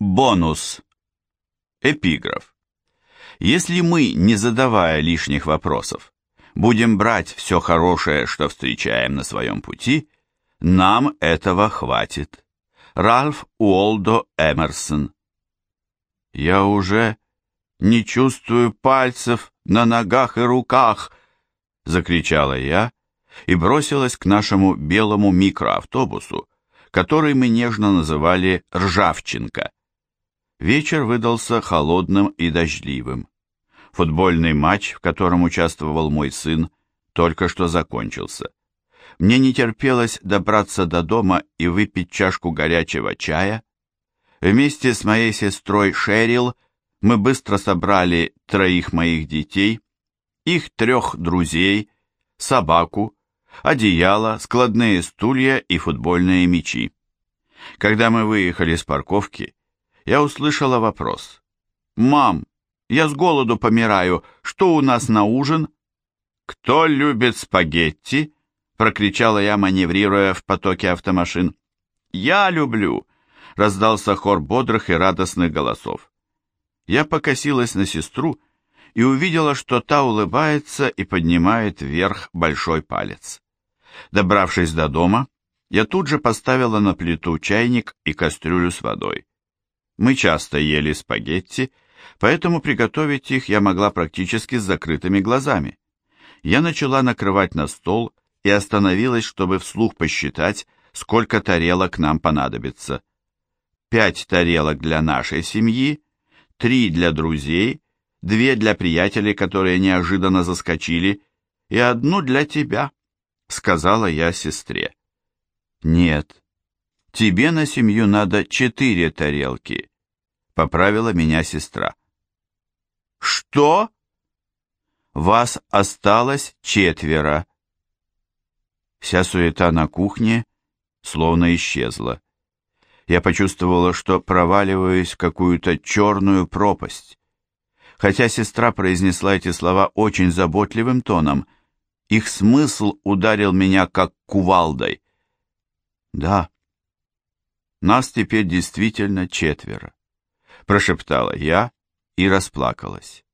Бонус. Эпиграф. Если мы, не задавая лишних вопросов, будем брать все хорошее, что встречаем на своем пути, нам этого хватит. Ральф Уолдо Эмерсон. Я уже не чувствую пальцев на ногах и руках, закричала я и бросилась к нашему белому микроавтобусу, который мы нежно называли «Ржавчинка». Вечер выдался холодным и дождливым. Футбольный матч, в котором участвовал мой сын, только что закончился. Мне не терпелось добраться до дома и выпить чашку горячего чая. Вместе с моей сестрой Шерил мы быстро собрали троих моих детей, их трех друзей, собаку, одеяло, складные стулья и футбольные мячи. Когда мы выехали с парковки, я услышала вопрос. «Мам, я с голоду помираю, что у нас на ужин?» «Кто любит спагетти?» — прокричала я, маневрируя в потоке автомашин. «Я люблю!» — раздался хор бодрых и радостных голосов. Я покосилась на сестру и увидела, что та улыбается и поднимает вверх большой палец. Добравшись до дома, я тут же поставила на плиту чайник и кастрюлю с водой. Мы часто ели спагетти, поэтому приготовить их я могла практически с закрытыми глазами. Я начала накрывать на стол и остановилась, чтобы вслух посчитать, сколько тарелок нам понадобится. Пять тарелок для нашей семьи, три для друзей, две для приятелей, которые неожиданно заскочили, и одну для тебя, сказала я сестре. Нет, тебе на семью надо четыре тарелки, поправила меня сестра. Что? Вас осталось четверо. Вся суета на кухне словно исчезла. Я почувствовала, что проваливаюсь в какую-то черную пропасть. Хотя сестра произнесла эти слова очень заботливым тоном, их смысл ударил меня как кувалдой. Да, нас теперь действительно четверо, прошептала я и расплакалась.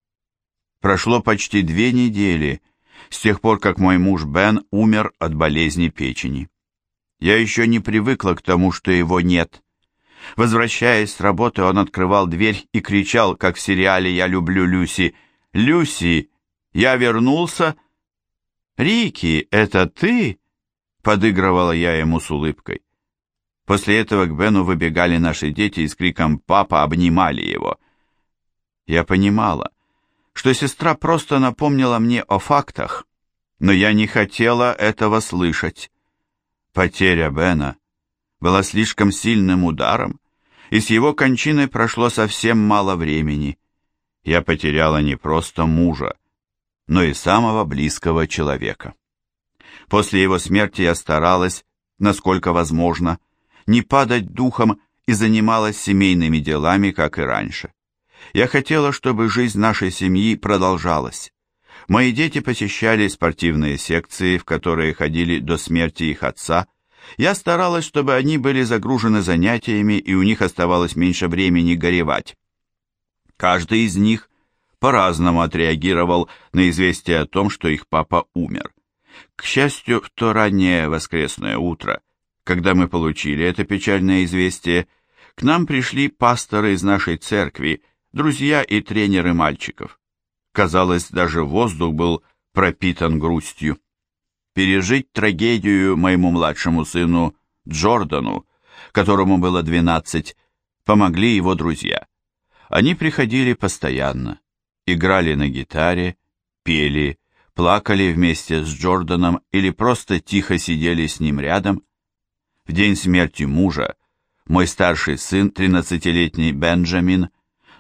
Прошло почти две недели с тех пор, как мой муж Бен умер от болезни печени. Я еще не привыкла к тому, что его нет. Возвращаясь с работы, он открывал дверь и кричал, как в сериале «Я люблю Люси». «Люси, я вернулся!» «Рики, это ты?» Подыгрывала я ему с улыбкой. После этого к Бену выбегали наши дети и с криком «Папа!» обнимали его. Я понимала, что сестра просто напомнила мне о фактах, но я не хотела этого слышать. Потеря Бена была слишком сильным ударом, и с его кончиной прошло совсем мало времени. Я потеряла не просто мужа, но и самого близкого человека. После его смерти я старалась, насколько возможно, не падать духом и занималась семейными делами, как и раньше. Я хотела, чтобы жизнь нашей семьи продолжалась. Мои дети посещали спортивные секции, в которые ходили до смерти их отца. Я старалась, чтобы они были загружены занятиями, и у них оставалось меньше времени горевать. Каждый из них по-разному отреагировал на известие о том, что их папа умер. К счастью, в то раннее воскресное утро, когда мы получили это печальное известие, к нам пришли пасторы из нашей церкви, друзья и тренеры мальчиков. Казалось, даже воздух был пропитан грустью. Пережить трагедию моему младшему сыну Джордану, которому было 12, помогли его друзья. Они приходили постоянно, играли на гитаре, пели, плакали вместе с Джорданом или просто тихо сидели с ним рядом. В день смерти мужа мой старший сын, 13-летний Бенджамин,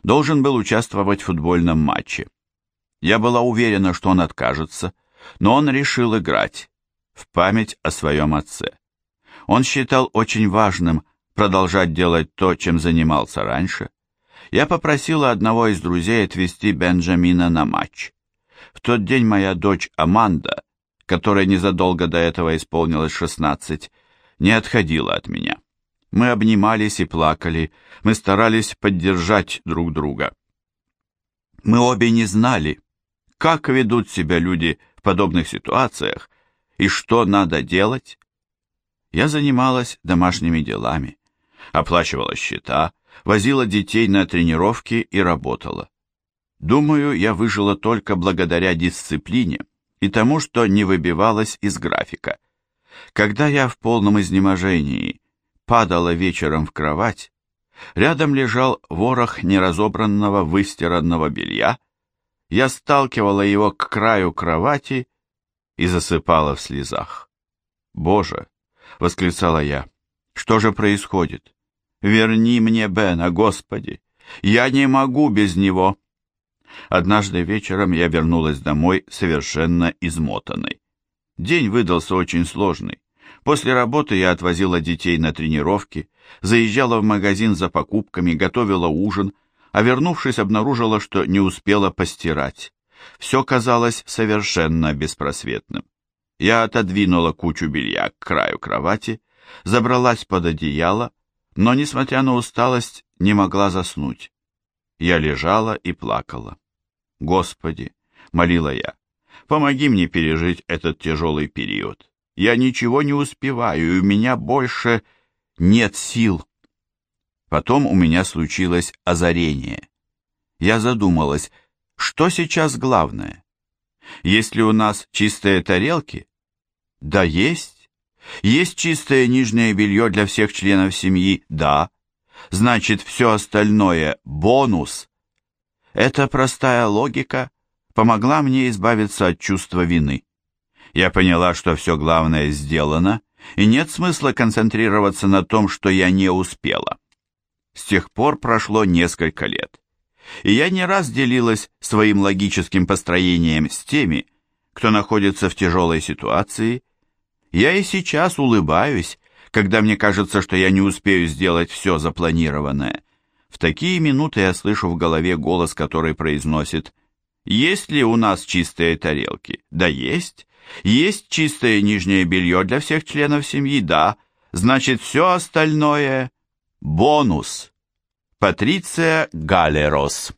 должен был участвовать в футбольном матче. Я была уверена, что он откажется, но он решил играть в память о своем отце. Он считал очень важным продолжать делать то, чем занимался раньше. Я попросила одного из друзей отвезти Бенджамина на матч. В тот день моя дочь Аманда, которая незадолго до этого исполнилось 16, не отходила от меня. Мы обнимались и плакали, мы старались поддержать друг друга. Мы обе не знали, как ведут себя люди в подобных ситуациях и что надо делать. Я занималась домашними делами, оплачивала счета, возила детей на тренировки и работала. Думаю, я выжила только благодаря дисциплине и тому, что не выбивалась из графика. Когда я в полном изнеможении падала вечером в кровать, рядом лежал ворох неразобранного выстиранного белья, я сталкивала его к краю кровати и засыпала в слезах. «Боже!» — восклицала я. «Что же происходит? Верни мне Бена, Господи! Я не могу без него!» Однажды вечером я вернулась домой совершенно измотанной. День выдался очень сложный. После работы я отвозила детей на тренировки, заезжала в магазин за покупками, готовила ужин, а вернувшись, обнаружила, что не успела постирать. Все казалось совершенно беспросветным. Я отодвинула кучу белья к краю кровати, забралась под одеяло, но, несмотря на усталость, не могла заснуть. Я лежала и плакала. «Господи!» — молила я. «Помоги мне пережить этот тяжелый период. Я ничего не успеваю, и у меня больше нет сил». Потом у меня случилось озарение. Я задумалась, что сейчас главное? Есть ли у нас чистые тарелки? Да, есть. Есть чистое нижнее белье для всех членов семьи? Да. Значит, все остальное – бонус. Эта простая логика помогла мне избавиться от чувства вины. Я поняла, что все главное сделано, и нет смысла концентрироваться на том, что я не успела. С тех пор прошло несколько лет, и я не раз делилась своим логическим построением с теми, кто находится в тяжелой ситуации. Я и сейчас улыбаюсь, когда мне кажется, что я не успею сделать все запланированное. В такие минуты я слышу в голове голос, который произносит «Есть ли у нас чистые тарелки?» «Да есть». «Есть чистое нижнее белье для всех членов семьи?» «Да». «Значит, все остальное...» «Бонус». Патриция Галерос